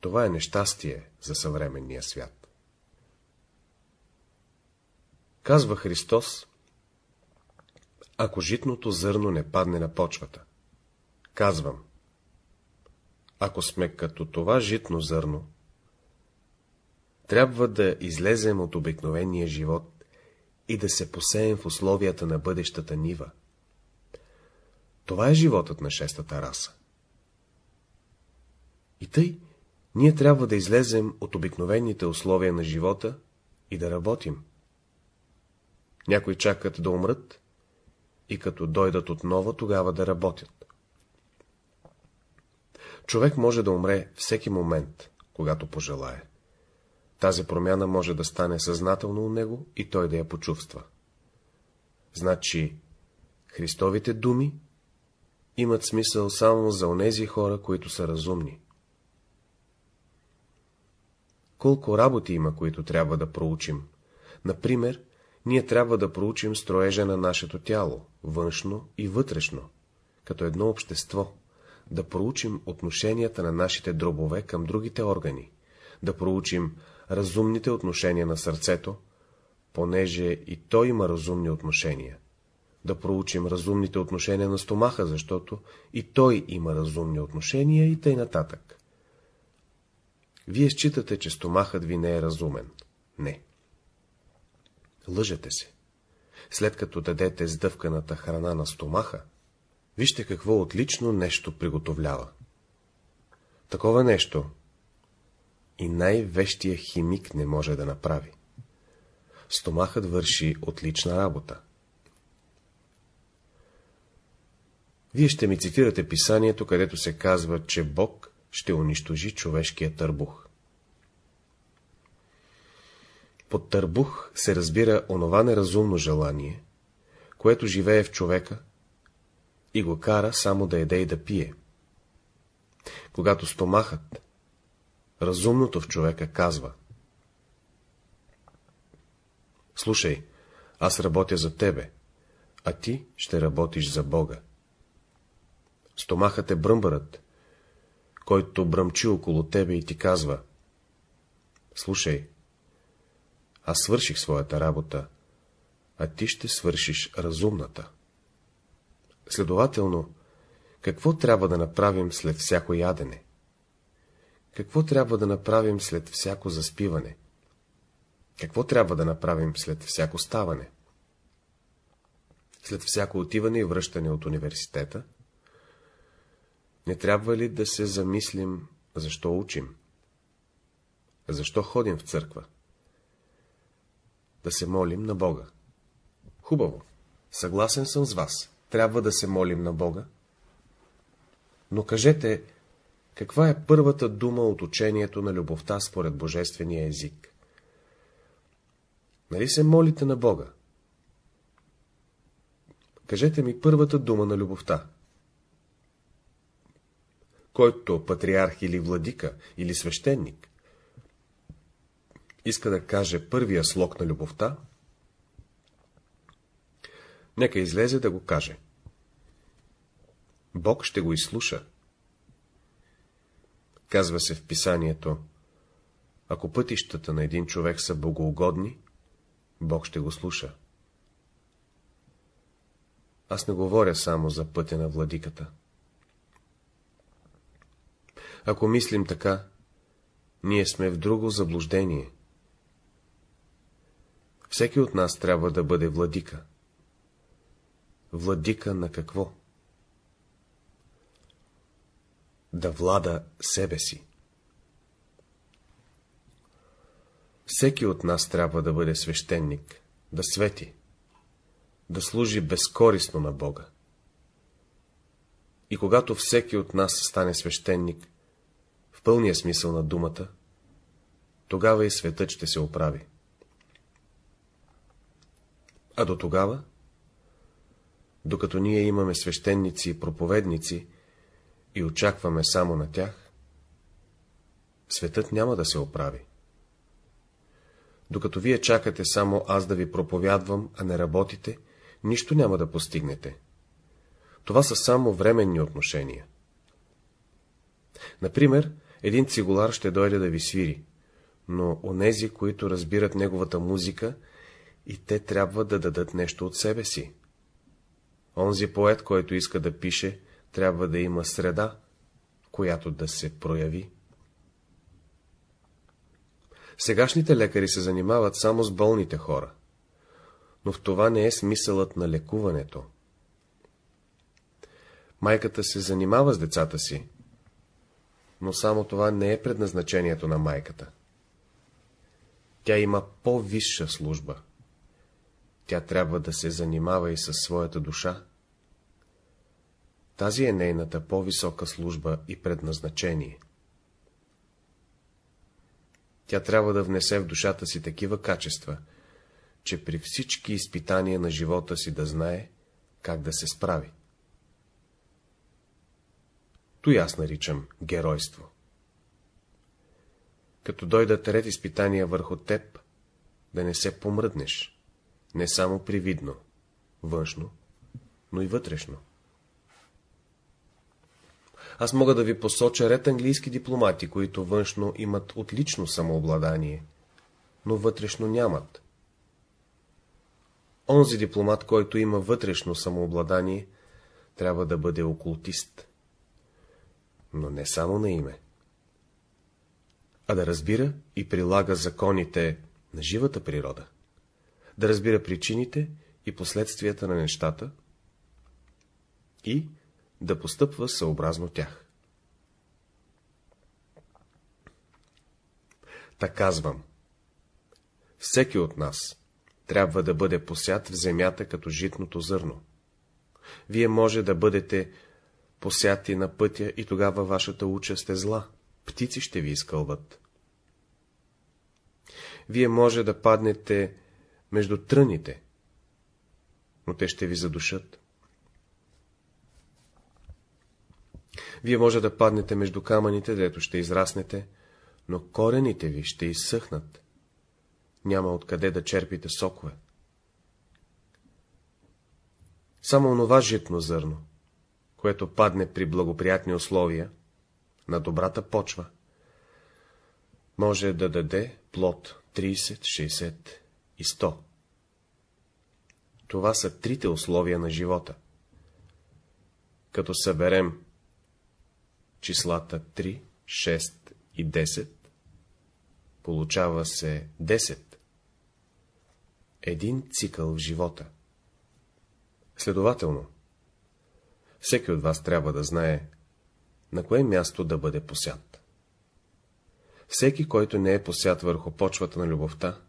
Това е нещастие за съвременния свят. Казва Христос, ако житното зърно не падне на почвата. Казвам, ако сме като това житно зърно, трябва да излезем от обикновения живот и да се посеем в условията на бъдещата нива. Това е животът на шестата раса. И тъй, ние трябва да излезем от обикновените условия на живота и да работим. Някои чакат да умрат и като дойдат отново, тогава да работят. Човек може да умре всеки момент, когато пожелае. Тази промяна може да стане съзнателно у него и той да я почувства. Значи, Христовите думи имат смисъл само за онези хора, които са разумни. Колко работи има, които трябва да проучим? Например, ние трябва да проучим строежа на нашето тяло, външно и вътрешно, като едно общество, да проучим отношенията на нашите дробове към другите органи, да проучим разумните отношения на сърцето, понеже и то има разумни отношения, да проучим разумните отношения на стомаха, защото и той има разумни отношения и тъй нататък. Вие считате, че стомахът ви не е разумен. Не. Лъжете се. След като дадете сдъвканата храна на стомаха, вижте какво отлично нещо приготовлява. Такова нещо и най-вещия химик не може да направи. Стомахът върши отлична работа. Вие ще ми цитирате писанието, където се казва, че Бог ще унищожи човешкия търбух. Под търбух се разбира онова неразумно желание, което живее в човека и го кара само да еде и да пие. Когато стомахът, разумното в човека казва Слушай, аз работя за тебе, а ти ще работиш за Бога. Стомахът е бръмбърът, който бръмчи около тебе и ти казва Слушай, аз свърших своята работа, а ти ще свършиш разумната. Следователно, какво трябва да направим след всяко ядене? Какво трябва да направим след всяко заспиване? Какво трябва да направим след всяко ставане? След всяко отиване и връщане от университета? Не трябва ли да се замислим, защо учим? Защо ходим в църква? Да се молим на Бога. Хубаво. Съгласен съм с вас. Трябва да се молим на Бога. Но кажете, каква е първата дума от учението на любовта според божествения език? Нали се молите на Бога? Кажете ми първата дума на любовта. Който патриарх или владика, или свещеник, иска да каже първия слог на любовта, нека излезе да го каже. Бог ще го изслуша. Казва се в писанието, ако пътищата на един човек са богоугодни, Бог ще го слуша. Аз не говоря само за пътя на владиката. Ако мислим така, ние сме в друго заблуждение. Всеки от нас трябва да бъде владика. Владика на какво? Да влада себе си. Всеки от нас трябва да бъде свещеник, да свети, да служи безкорисно на Бога. И когато всеки от нас стане свещеник, в пълния смисъл на думата, тогава и светът ще се оправи. А до тогава, докато ние имаме свещеници и проповедници и очакваме само на тях, светът няма да се оправи. Докато вие чакате само аз да ви проповядвам, а не работите, нищо няма да постигнете. Това са само временни отношения. Например, един цигулар ще дойде да ви свири, но онези, които разбират неговата музика, и те трябва да дадат нещо от себе си. Онзи поет, който иска да пише, трябва да има среда, която да се прояви. Сегашните лекари се занимават само с болните хора, но в това не е смисълът на лекуването. Майката се занимава с децата си, но само това не е предназначението на майката. Тя има по-висша служба. Тя трябва да се занимава и със своята душа. Тази е нейната по-висока служба и предназначение. Тя трябва да внесе в душата си такива качества, че при всички изпитания на живота си да знае, как да се справи. Той аз наричам геройство. Като дойдат ред изпитания върху теб, да не се помръднеш, не само привидно, външно, но и вътрешно. Аз мога да ви посоча ред английски дипломати, които външно имат отлично самообладание, но вътрешно нямат. Онзи дипломат, който има вътрешно самообладание, трябва да бъде окултист. Но не само на име, а да разбира и прилага законите на живата природа, да разбира причините и последствията на нещата и да постъпва съобразно тях. Та казвам, всеки от нас трябва да бъде посят в земята като житното зърно. Вие може да бъдете посяти на пътя и тогава вашата участ е зла, птици ще ви изкълват. Вие може да паднете между тръните, но те ще ви задушат. Вие може да паднете между камъните, дето ще израснете, но корените ви ще изсъхнат. Няма откъде да черпите сокове. Само онова житно зърно, което падне при благоприятни условия, на добрата почва, може да даде плод 30, 60 и 100. Това са трите условия на живота. Като съберем числата 3, 6 и 10, получава се 10. Един цикъл в живота. Следователно, всеки от вас трябва да знае, на кое място да бъде посят. Всеки, който не е посят върху почвата на любовта,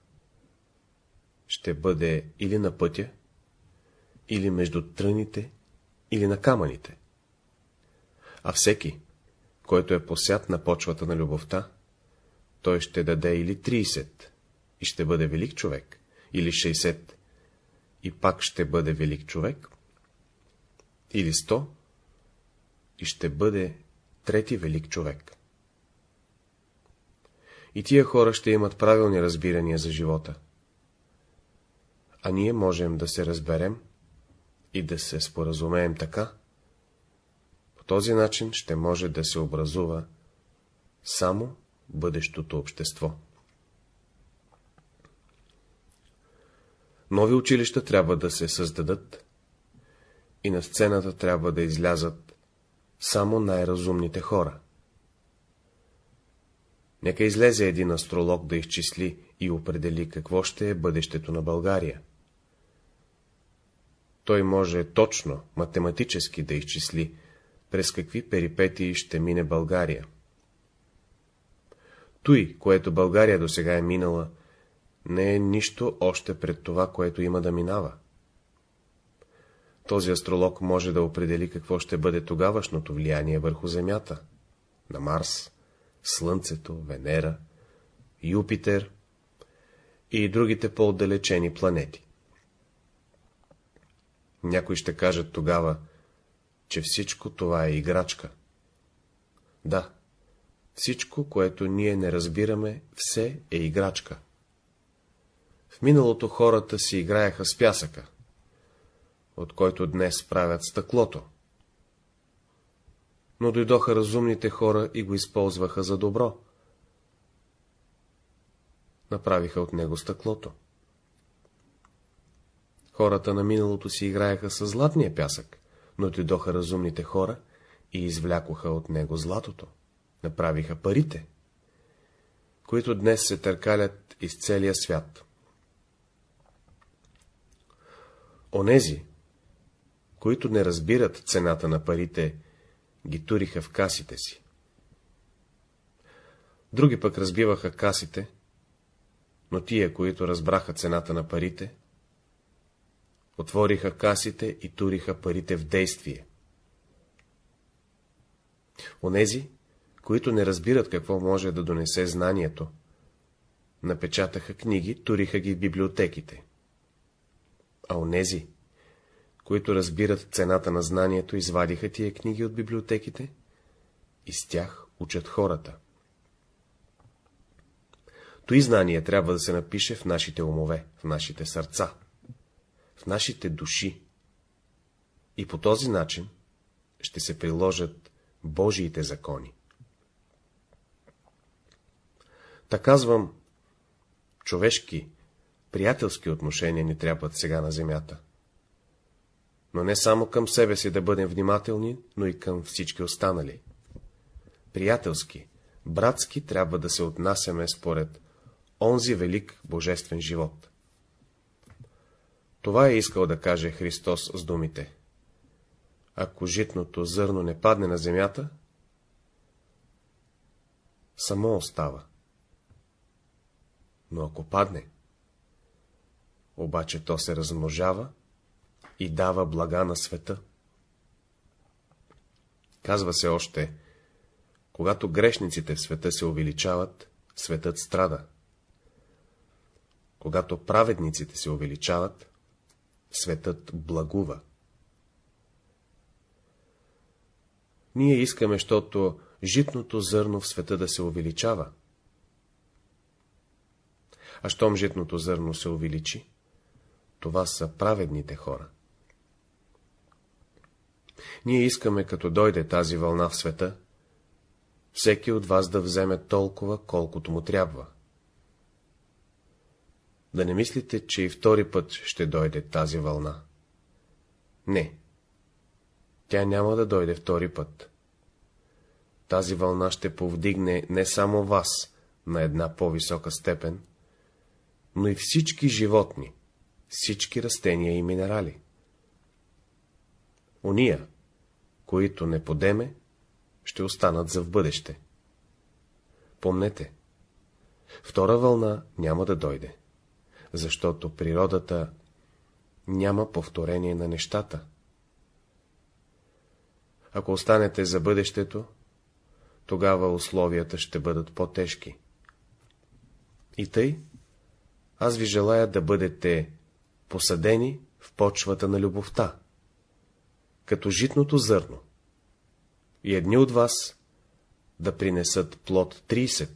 ще бъде или на пътя, или между тръните, или на камъните. А всеки, който е посят на почвата на любовта, той ще даде или 30 и ще бъде велик човек, или 60 и пак ще бъде велик човек, или 100 и ще бъде трети велик човек. И тия хора ще имат правилни разбирания за живота. А ние можем да се разберем и да се споразумеем така, по този начин ще може да се образува само бъдещото общество. Нови училища трябва да се създадат и на сцената трябва да излязат само най-разумните хора. Нека излезе един астролог да изчисли и определи какво ще е бъдещето на България. Той може точно, математически да изчисли, през какви перипетии ще мине България. Той, което България до сега е минала, не е нищо още пред това, което има да минава. Този астролог може да определи какво ще бъде тогавашното влияние върху Земята, на Марс, Слънцето, Венера, Юпитер и другите по-отдалечени планети. Някои ще кажат тогава, че всичко това е играчка. Да, всичко, което ние не разбираме, все е играчка. В миналото хората си играеха с пясъка, от който днес правят стъклото. Но дойдоха разумните хора и го използваха за добро. Направиха от него стъклото. Хората на миналото си играеха с златния пясък, но дойдоха разумните хора и извлякоха от него златото. Направиха парите, които днес се търкалят из целия свят. Онези, които не разбират цената на парите, ги туриха в касите си. Други пък разбиваха касите, но тия, които разбраха цената на парите, отвориха касите и туриха парите в действие. Онези, които не разбират какво може да донесе знанието, напечатаха книги, туриха ги в библиотеките. А онези, които разбират цената на знанието, извадиха тия книги от библиотеките и с тях учат хората. Той знание трябва да се напише в нашите умове, в нашите сърца, нашите души. И по този начин ще се приложат Божиите закони. Така казвам, човешки, приятелски отношения ни трябват сега на земята но не само към себе си да бъдем внимателни, но и към всички останали. Приятелски, братски трябва да се отнасяме според онзи велик божествен живот. Това е искал да каже Христос с думите. Ако житното зърно не падне на земята, само остава. Но ако падне, обаче то се размножава и дава блага на света. Казва се още, когато грешниците в света се увеличават, светът страда. Когато праведниците се увеличават, светът благува. Ние искаме, защото житното зърно в света да се увеличава. А щом житното зърно се увеличи, това са праведните хора. Ние искаме, като дойде тази вълна в света, всеки от вас да вземе толкова, колкото му трябва. Да не мислите, че и втори път ще дойде тази вълна. Не. Тя няма да дойде втори път. Тази вълна ще повдигне не само вас на една по-висока степен, но и всички животни, всички растения и минерали. Ония, които не подеме, ще останат за в бъдеще. Помнете, втора вълна няма да дойде, защото природата няма повторение на нещата. Ако останете за бъдещето, тогава условията ще бъдат по-тежки. И тъй, аз ви желая да бъдете посадени в почвата на любовта, като житното зърно. И едни от вас да принесат плод 30,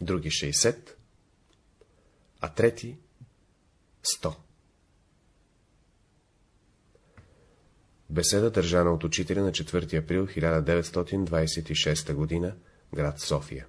други 60, а трети 100. Беседа държана от учителя на 4 април 1926 г. град София